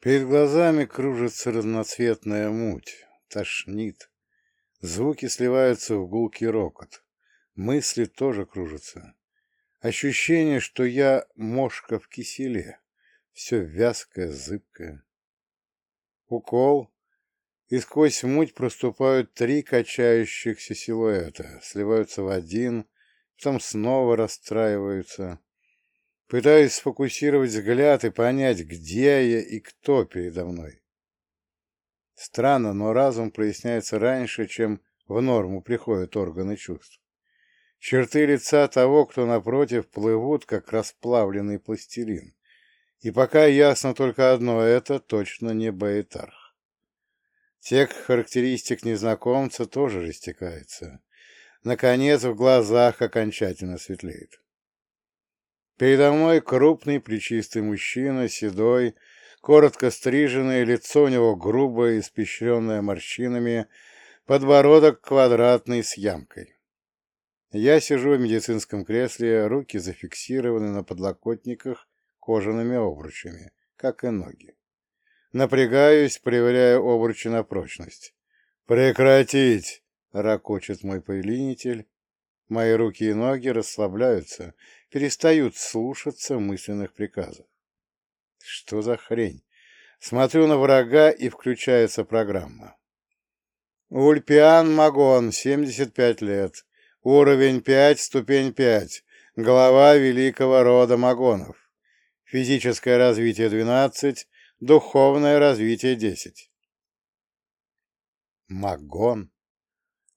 Перед глазами кружится разноцветная муть, тошнит. Звуки сливаются в гулкий рокот. Мысли тоже кружатся. Ощущение, что я мошка в киселе. Все вязкое, зыбкое. Укол, и сквозь муть проступают три качающихся силуэта, сливаются в один, потом снова расстраиваются. Пытаюсь сфокусировать взгляд и понять, где я и кто передо мной. Странно, но разум проясняется раньше, чем в норму приходят органы чувств. Черты лица того, кто напротив, плывут, как расплавленный пластилин. И пока ясно только одно — это точно не Баэтарх. Тех характеристик незнакомца тоже растекается. Наконец, в глазах окончательно светлеет. Передо мной крупный плечистый мужчина, седой, коротко стриженный, лицо у него грубое, испещренное морщинами, подбородок квадратный с ямкой. Я сижу в медицинском кресле, руки зафиксированы на подлокотниках кожаными обручами, как и ноги. Напрягаюсь, проверяя обручи на прочность. «Прекратить!» — ракочет мой повелитель. Мои руки и ноги расслабляются, перестают слушаться мысленных приказов. Что за хрень? Смотрю на врага, и включается программа. Ульпиан Магон, 75 лет. Уровень 5, ступень 5. Глава великого рода Магонов. Физическое развитие 12, духовное развитие 10. Магон?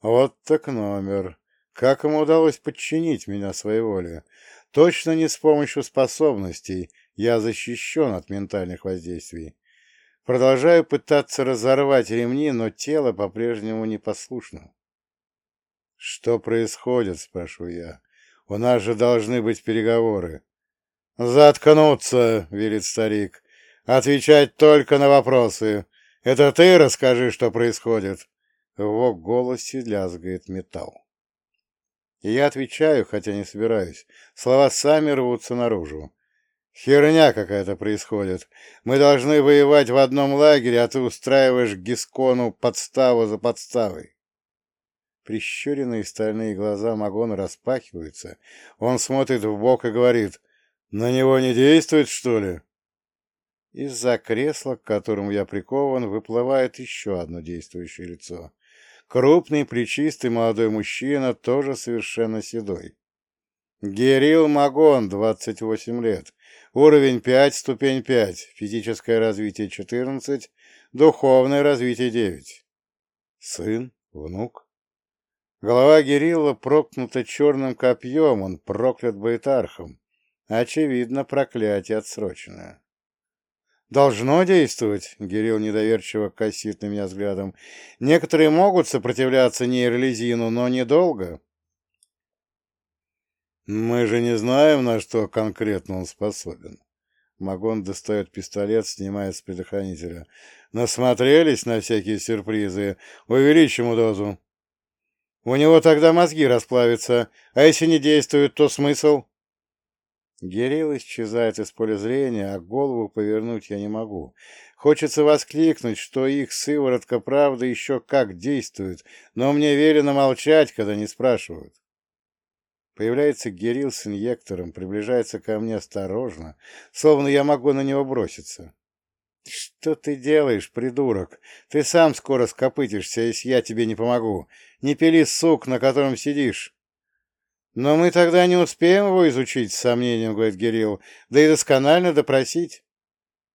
Вот так номер. Как ему удалось подчинить меня своей воле? Точно не с помощью способностей я защищен от ментальных воздействий. Продолжаю пытаться разорвать ремни, но тело по-прежнему непослушно. «Что происходит?» — спрашиваю я. «У нас же должны быть переговоры». «Заткнуться!» — велит старик. «Отвечать только на вопросы. Это ты расскажи, что происходит». В его голосе лязгает металл. И я отвечаю, хотя не собираюсь. Слова сами рвутся наружу. Херня какая-то происходит. Мы должны воевать в одном лагере, а ты устраиваешь Гискону подставу за подставой. Прищуренные стальные глаза Магона распахиваются. Он смотрит в бок и говорит, «На него не действует, что ли?» Из-за кресла, к которому я прикован, выплывает еще одно действующее лицо. Крупный, плечистый молодой мужчина, тоже совершенно седой. Герил Магон, 28 лет. Уровень 5, ступень 5. Физическое развитие 14. Духовное развитие 9. Сын? Внук? Голова Герилла прокнута черным копьем, он проклят Байтархом. Очевидно, проклятие отсроченное. «Должно действовать», — Гирилл недоверчиво косит на меня взглядом. «Некоторые могут сопротивляться нейролизину, но недолго». «Мы же не знаем, на что конкретно он способен». Магон достает пистолет, снимает с предохранителя. «Насмотрелись на всякие сюрпризы. Увеличим дозу». «У него тогда мозги расплавятся, а если не действуют, то смысл?» Герил исчезает из поля зрения, а голову повернуть я не могу. Хочется воскликнуть, что их сыворотка правда еще как действует, но мне велено молчать, когда не спрашивают. Появляется Герил с инъектором, приближается ко мне осторожно, словно я могу на него броситься. «Что ты делаешь, придурок? Ты сам скоро скопытишься, если я тебе не помогу. Не пили сук, на котором сидишь». «Но мы тогда не успеем его изучить, с сомнением, — говорит Гирилл, — да и досконально допросить».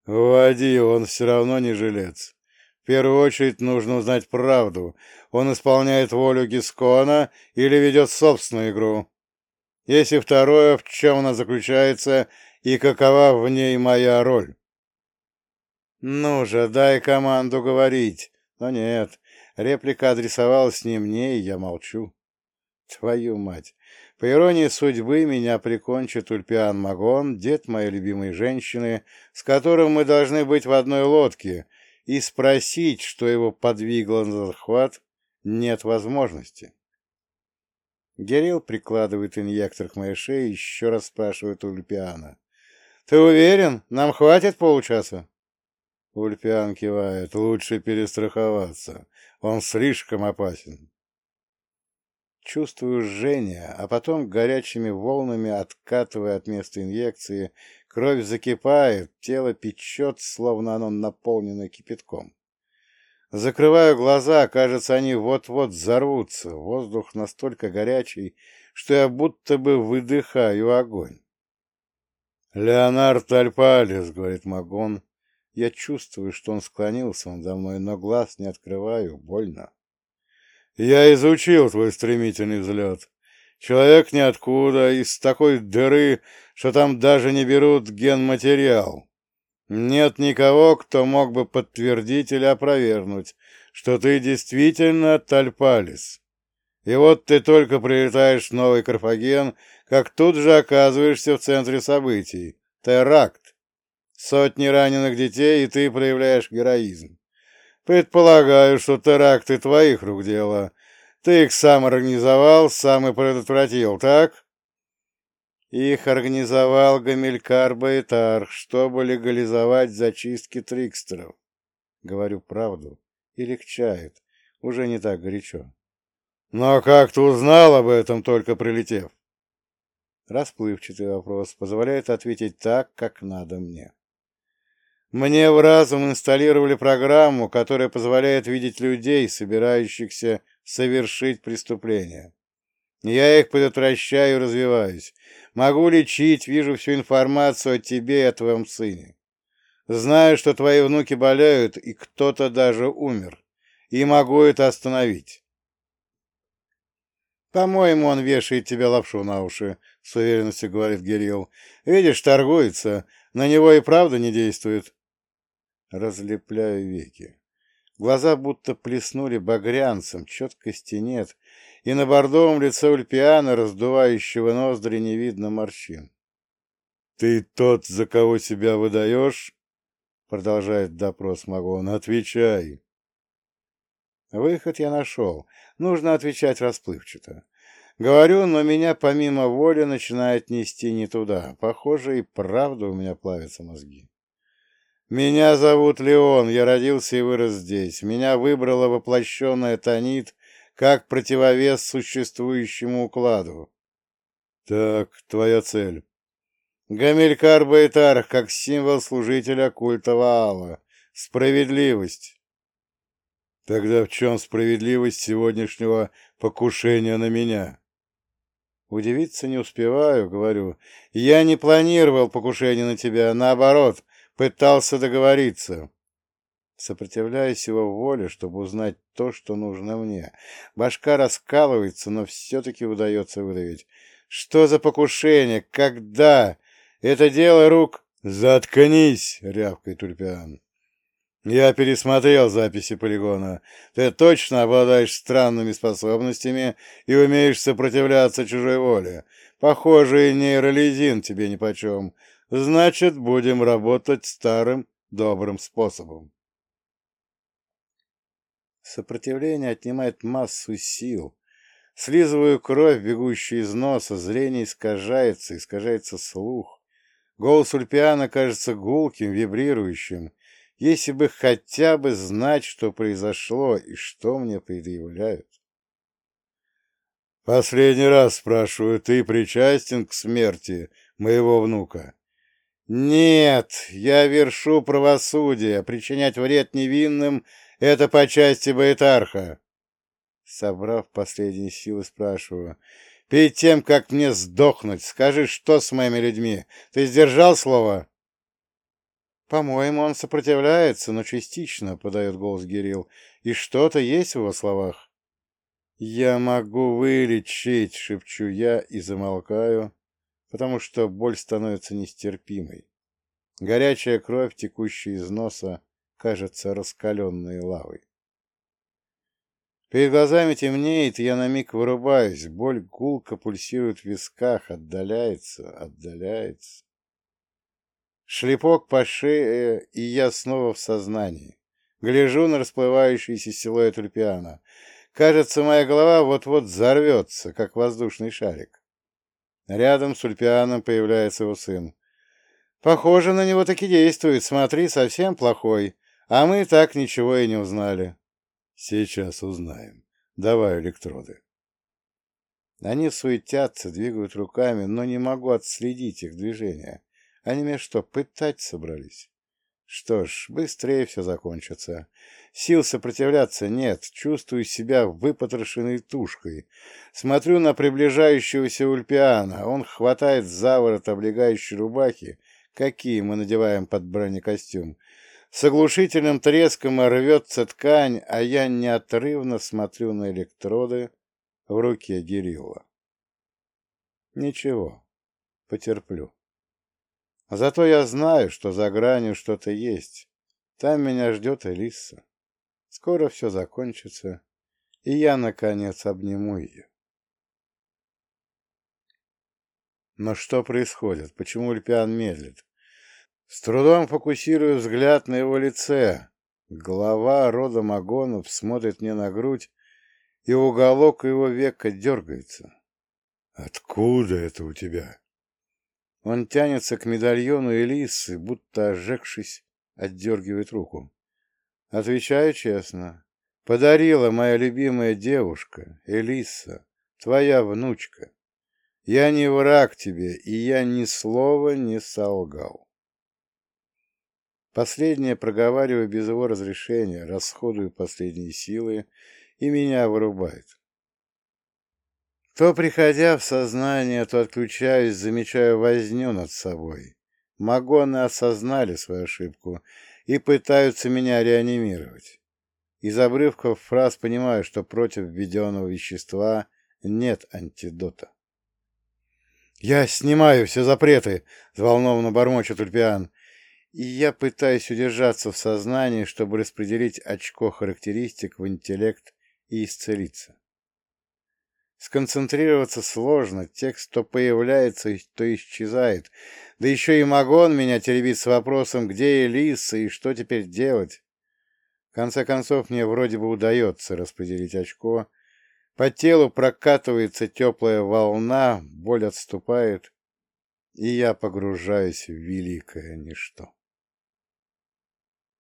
«Вводи, он все равно не жилец. В первую очередь нужно узнать правду. Он исполняет волю Гискона или ведет собственную игру. Если второе, в чем она заключается и какова в ней моя роль?» «Ну же, дай команду говорить». Но нет, реплика адресовалась не мне, и я молчу. Твою мать! По иронии судьбы, меня прикончит Ульпиан Магон, дед моей любимой женщины, с которым мы должны быть в одной лодке, и спросить, что его подвигло на захват, нет возможности. Герил прикладывает инъектор к моей шее и еще раз спрашивает Ульпиана. «Ты уверен? Нам хватит получаса?» Ульпиан кивает. Лучше перестраховаться. Он слишком опасен. Чувствую жжение, а потом горячими волнами, откатывая от места инъекции, кровь закипает, тело печет, словно оно наполнено кипятком. Закрываю глаза, кажется, они вот-вот взорвутся. Воздух настолько горячий, что я будто бы выдыхаю огонь. «Леонард Альпалис», — говорит Магон. Я чувствую, что он склонился надо мной, но глаз не открываю, больно. «Я изучил твой стремительный взлет. Человек ниоткуда, из такой дыры, что там даже не берут генматериал. Нет никого, кто мог бы подтвердить или опровергнуть, что ты действительно Тальпалис. И вот ты только прилетаешь в Новый Карфаген, как тут же оказываешься в центре событий. Теракт. Сотни раненых детей, и ты проявляешь героизм. Предполагаю, что теракты твоих рук дело. Ты их сам организовал, сам и предотвратил, так? Их организовал Гамилькар Байтар, чтобы легализовать зачистки трикстеров. Говорю правду. И легчает. Уже не так горячо. Но как ты узнал об этом, только прилетев? Расплывчатый вопрос позволяет ответить так, как надо мне. Мне в разум инсталлировали программу, которая позволяет видеть людей, собирающихся совершить преступление. Я их предотвращаю и развиваюсь. Могу лечить, вижу всю информацию о тебе и о твоем сыне. Знаю, что твои внуки болеют, и кто-то даже умер. И могу это остановить. По-моему, он вешает тебе лапшу на уши, с уверенностью говорит Гирилл. Видишь, торгуется. На него и правда не действует. Разлепляю веки. Глаза будто плеснули багрянцем, четкости нет, и на бордовом лице Ульпиана, раздувающего ноздри, не видно морщин. — Ты тот, за кого себя выдаешь? — продолжает допрос Магон. — Отвечай. Выход я нашел. Нужно отвечать расплывчато. Говорю, но меня помимо воли начинает нести не туда. Похоже, и правда у меня плавятся мозги. Меня зовут Леон, я родился и вырос здесь. Меня выбрала воплощенная Танит как противовес существующему укладу. Так, твоя цель. Гамилькар Байтар как символ служителя культа Ваала. Справедливость. Тогда в чем справедливость сегодняшнего покушения на меня? Удивиться не успеваю, говорю. Я не планировал покушение на тебя, наоборот, пытался договориться. Сопротивляюсь его воле, чтобы узнать то, что нужно мне. Башка раскалывается, но все-таки удается выдавить. Что за покушение? Когда? Это дело рук... Заткнись, рявкает Тульпиан. Я пересмотрел записи полигона. Ты точно обладаешь странными способностями и умеешь сопротивляться чужой воле. Похоже, и нейролизин тебе нипочем. Значит, будем работать старым добрым способом. Сопротивление отнимает массу сил. Слизываю кровь, бегущую из носа, зрение искажается, искажается слух. Голос Ульпиана кажется гулким, вибрирующим. Если бы хотя бы знать, что произошло и что мне предъявляют. Последний раз спрашиваю, ты причастен к смерти моего внука? Нет, я вершу правосудие. Причинять вред невинным это по части Байтарха. Собрав последние силы, спрашиваю. Перед тем, как мне сдохнуть, скажи, что с моими людьми? Ты сдержал слово? По-моему, он сопротивляется, но частично, подает голос Гирил. И что-то есть в его словах. Я могу вылечить, шепчу я и замолкаю, потому что боль становится нестерпимой. Горячая кровь, текущая из носа, кажется раскаленной лавой. Перед глазами темнеет, я на миг вырубаюсь. Боль гулко пульсирует в висках, отдаляется, отдаляется. Шлепок по шее, и я снова в сознании. Гляжу на расплывающийся силуэт Ульпиана. Кажется, моя голова вот-вот взорвется, как воздушный шарик. Рядом с Ульпианом появляется его сын. Похоже, на него таки действует. Смотри, совсем плохой. А мы так ничего и не узнали. Сейчас узнаем. Давай электроды. Они суетятся, двигают руками, но не могу отследить их движения. Они меня что, пытать собрались? Что ж, быстрее все закончится. Сил сопротивляться нет, чувствую себя выпотрошенной тушкой. Смотрю на приближающегося Ульпиана. Он хватает за ворот облегающей рубахи, какие мы надеваем под бронекостюм. С оглушительным треском рвется ткань, а я неотрывно смотрю на электроды в руке Гирилла. Ничего, потерплю. Зато я знаю, что за гранью что-то есть. Там меня ждет Элиса. Скоро все закончится, и я, наконец, обниму ее. Но что происходит? Почему Ульпиан медлит? С трудом фокусирую взгляд на его лице. Голова рода Магонов смотрит мне на грудь, и уголок его века дергается. «Откуда это у тебя?» Он тянется к медальону Элисы, будто ожегшись, отдергивает руку. Отвечаю честно. Подарила моя любимая девушка, Элиса, твоя внучка. Я не враг тебе, и я ни слова не солгал. Последнее проговариваю без его разрешения, расходую последние силы, и меня вырубает. То, приходя в сознание, то отключаюсь, замечаю возню над собой. Магоны осознали свою ошибку и пытаются меня реанимировать. Из обрывков фраз понимаю, что против введенного вещества нет антидота. «Я снимаю все запреты!» — взволнованно бормочет Ульпиан и я пытаюсь удержаться в сознании, чтобы распределить очко характеристик в интеллект и исцелиться. Сконцентрироваться сложно, текст то появляется, то исчезает. Да еще и Магон меня теребит с вопросом, где Элиса и что теперь делать. В конце концов, мне вроде бы удается распределить очко. По телу прокатывается теплая волна, боль отступает, и я погружаюсь в великое ничто.